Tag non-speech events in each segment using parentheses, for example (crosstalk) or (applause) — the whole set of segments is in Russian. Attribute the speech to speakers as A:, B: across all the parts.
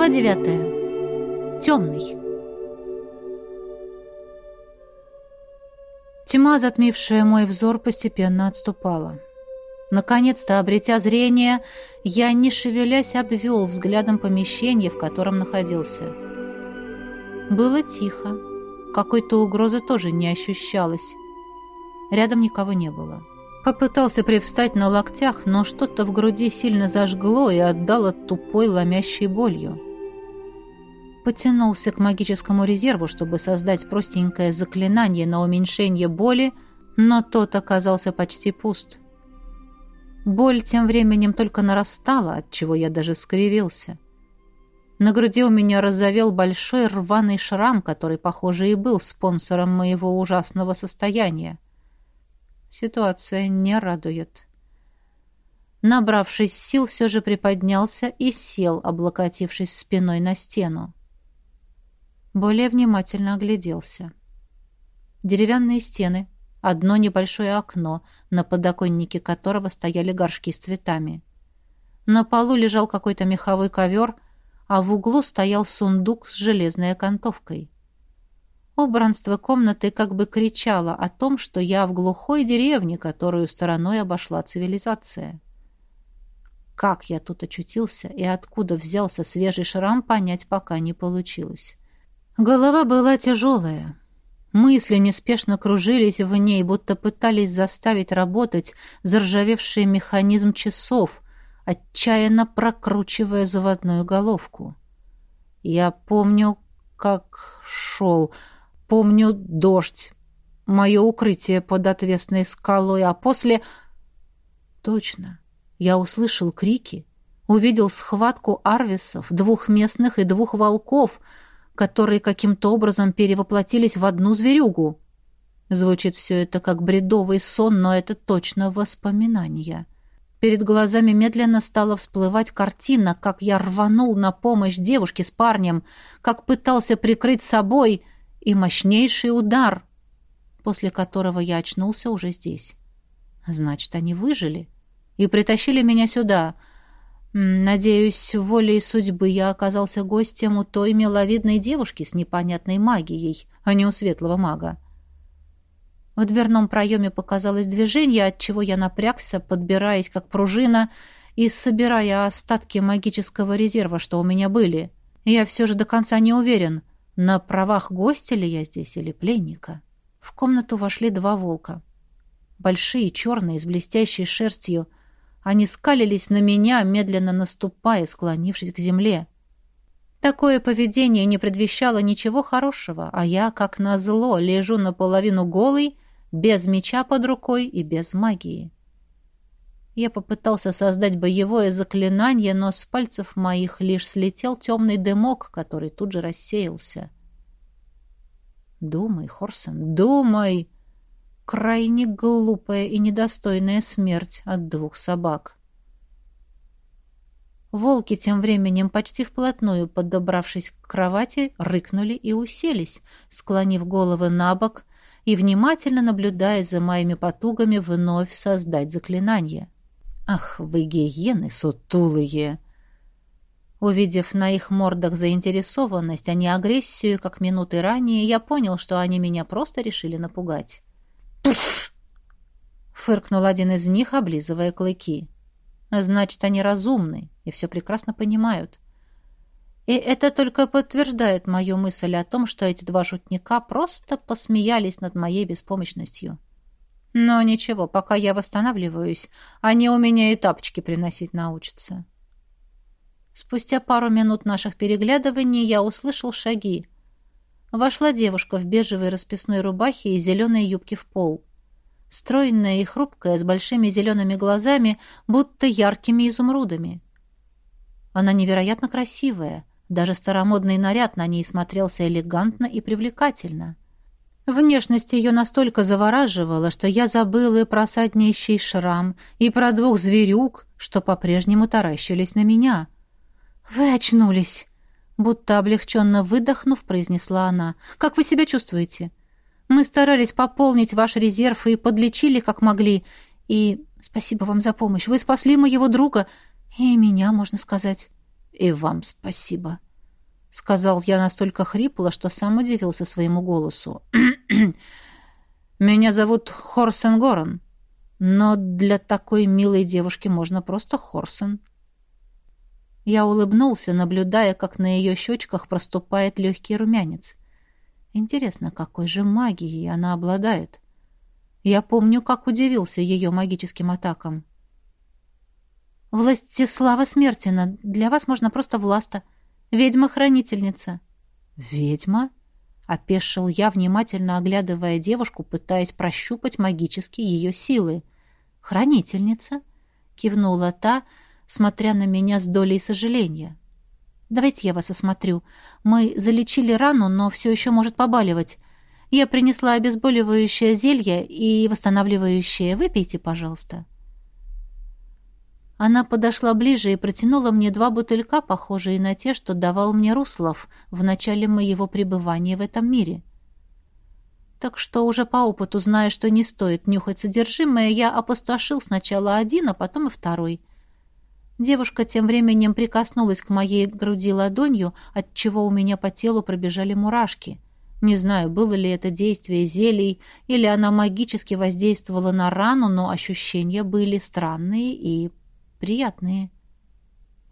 A: Глава девятая. Темный. Тьма, затмившая мой взор, постепенно отступала. Наконец-то, обретя зрение, я, не шевелясь, обвел взглядом помещение, в котором находился. Было тихо. Какой-то угрозы тоже не ощущалось. Рядом никого не было. Попытался привстать на локтях, но что-то в груди сильно зажгло и отдало тупой ломящей болью. Потянулся к магическому резерву, чтобы создать простенькое заклинание на уменьшение боли, но тот оказался почти пуст. Боль тем временем только нарастала, от чего я даже скривился. На груди у меня разовел большой рваный шрам, который, похоже, и был спонсором моего ужасного состояния. Ситуация не радует. Набравшись сил, все же приподнялся и сел, облокотившись спиной на стену. Более внимательно огляделся. Деревянные стены, одно небольшое окно, на подоконнике которого стояли горшки с цветами. На полу лежал какой-то меховой ковер, а в углу стоял сундук с железной окантовкой. Убранство комнаты как бы кричало о том, что я в глухой деревне, которую стороной обошла цивилизация. Как я тут очутился и откуда взялся свежий шрам, понять пока не получилось. Голова была тяжелая. Мысли неспешно кружились в ней, будто пытались заставить работать заржавевший механизм часов, отчаянно прокручивая заводную головку. Я помню, как шел... Помню дождь, мое укрытие под отвесной скалой, а после... Точно, я услышал крики, увидел схватку арвисов, двух местных и двух волков, которые каким-то образом перевоплотились в одну зверюгу. Звучит все это как бредовый сон, но это точно воспоминания. Перед глазами медленно стала всплывать картина, как я рванул на помощь девушке с парнем, как пытался прикрыть собой — и мощнейший удар, после которого я очнулся уже здесь. Значит, они выжили и притащили меня сюда. Надеюсь, волей судьбы я оказался гостем у той миловидной девушки с непонятной магией, а не у светлого мага. В дверном проеме показалось движение, от чего я напрягся, подбираясь как пружина и собирая остатки магического резерва, что у меня были. Я все же до конца не уверен — на правах гостя ли я здесь или пленника? В комнату вошли два волка. Большие, черные, с блестящей шерстью. Они скалились на меня, медленно наступая, склонившись к земле. Такое поведение не предвещало ничего хорошего, а я, как назло, лежу наполовину голый, без меча под рукой и без магии. Я попытался создать боевое заклинание, но с пальцев моих лишь слетел темный дымок, который тут же рассеялся. «Думай, Хорсен, думай!» Крайне глупая и недостойная смерть от двух собак. Волки тем временем почти вплотную, подобравшись к кровати, рыкнули и уселись, склонив головы на бок и внимательно наблюдая за моими потугами вновь создать заклинание. Ах, вы гиены сутулые! Увидев на их мордах заинтересованность, а не агрессию, как минуты ранее, я понял, что они меня просто решили напугать. «Пф!» — фыркнул один из них, облизывая клыки. «Значит, они разумны и все прекрасно понимают. И это только подтверждает мою мысль о том, что эти два шутника просто посмеялись над моей беспомощностью». Но ничего, пока я восстанавливаюсь, они у меня и тапочки приносить научатся. Спустя пару минут наших переглядываний я услышал шаги. Вошла девушка в бежевой расписной рубахе и зеленой юбке в пол. Стройная и хрупкая, с большими зелеными глазами, будто яркими изумрудами. Она невероятно красивая. Даже старомодный наряд на ней смотрелся элегантно и привлекательно. Внешность ее настолько завораживала, что я забыл и про саднищий шрам, и про двух зверюк, что по-прежнему таращились на меня. «Вы очнулись!» Будто облегченно выдохнув, произнесла она. «Как вы себя чувствуете? Мы старались пополнить ваш резерв и подлечили, как могли. И спасибо вам за помощь. Вы спасли моего друга и меня, можно сказать. И вам спасибо». — сказал я настолько хрипло, что сам удивился своему голосу. (clears throat) «Меня зовут Хорсен Горан, но для такой милой девушки можно просто Хорсен». Я улыбнулся, наблюдая, как на ее щечках проступает легкий румянец. Интересно, какой же магией она обладает? Я помню, как удивился ее магическим атакам. «Властислава Смертина, для вас можно просто Власта. Ведьма-хранительница». «Ведьма?» — опешил я, внимательно оглядывая девушку, пытаясь прощупать магически ее силы. «Хранительница?» — кивнула та, смотря на меня с долей сожаления. «Давайте я вас осмотрю. Мы залечили рану, но все еще может побаливать. Я принесла обезболивающее зелье и восстанавливающее. Выпейте, пожалуйста». Она подошла ближе и протянула мне два бутылька, похожие на те, что давал мне Руслов в начале моего пребывания в этом мире. Так что уже по опыту, зная, что не стоит нюхать содержимое, я опустошил сначала один, а потом и второй. Девушка тем временем прикоснулась к моей груди ладонью, от чего у меня по телу пробежали мурашки. Не знаю, было ли это действие зелий, или она магически воздействовала на рану, но ощущения были странные и приятные.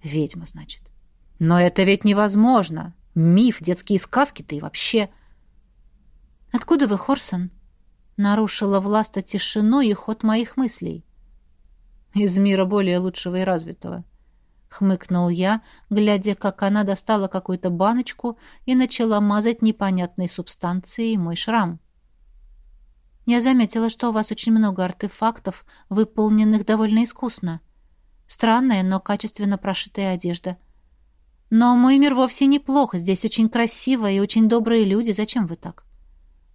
A: Ведьма, значит. Но это ведь невозможно. Миф, детские сказки-то и вообще... Откуда вы, Хорсон? Нарушила власта тишину и ход моих мыслей. Из мира более лучшего и развитого. Хмыкнул я, глядя, как она достала какую-то баночку и начала мазать непонятной субстанцией мой шрам. Я заметила, что у вас очень много артефактов, выполненных довольно искусно. Странная, но качественно прошитая одежда. Но мой мир вовсе неплох. Здесь очень красиво и очень добрые люди. Зачем вы так?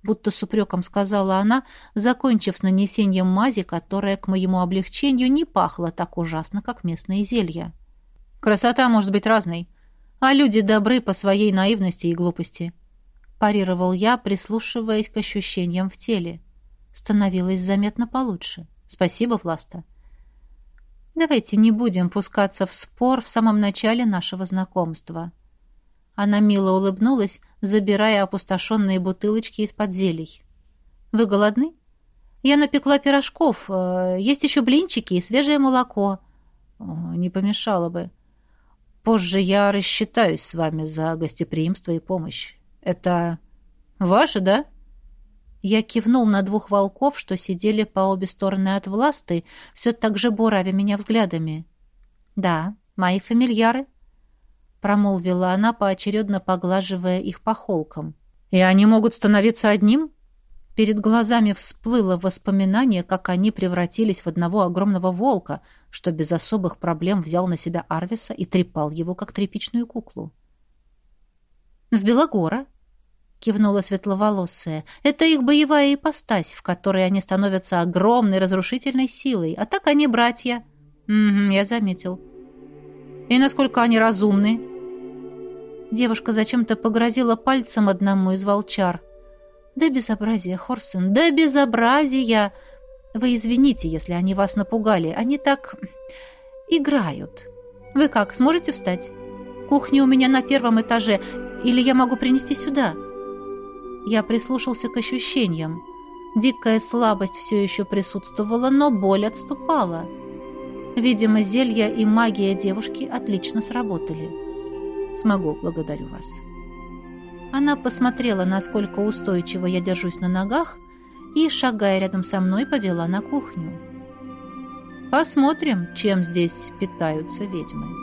A: Будто с упреком сказала она, закончив с нанесением мази, которая к моему облегчению не пахла так ужасно, как местные зелья. Красота может быть разной, а люди добры по своей наивности и глупости. Парировал я, прислушиваясь к ощущениям в теле. Становилось заметно получше. Спасибо, Власта. Давайте не будем пускаться в спор в самом начале нашего знакомства. Она мило улыбнулась, забирая опустошенные бутылочки из-под зелий. Вы голодны? Я напекла пирожков. Э, есть еще блинчики и свежее молоко. Не помешало бы. Позже я рассчитаюсь с вами за гостеприимство и помощь. Это ваше, да? Я кивнул на двух волков, что сидели по обе стороны от власты, все так же буравя меня взглядами. «Да, мои фамильяры», — промолвила она, поочередно поглаживая их по холкам. «И они могут становиться одним?» Перед глазами всплыло воспоминание, как они превратились в одного огромного волка, что без особых проблем взял на себя Арвиса и трепал его, как тряпичную куклу. «В Белогора», кивнула светловолосая. Это их боевая ипостась, в которой они становятся огромной разрушительной силой. А так они братья. Угу, я заметил. И насколько они разумны? Девушка зачем-то погрозила пальцем одному из волчар. Да безобразие, Хорсен, да безобразия. Вы извините, если они вас напугали. Они так играют. Вы как, сможете встать? Кухня у меня на первом этаже, или я могу принести сюда?» Я прислушался к ощущениям. Дикая слабость все еще присутствовала, но боль отступала. Видимо, зелья и магия девушки отлично сработали. Смогу, благодарю вас. Она посмотрела, насколько устойчиво я держусь на ногах, и, шагая рядом со мной, повела на кухню. Посмотрим, чем здесь питаются ведьмы.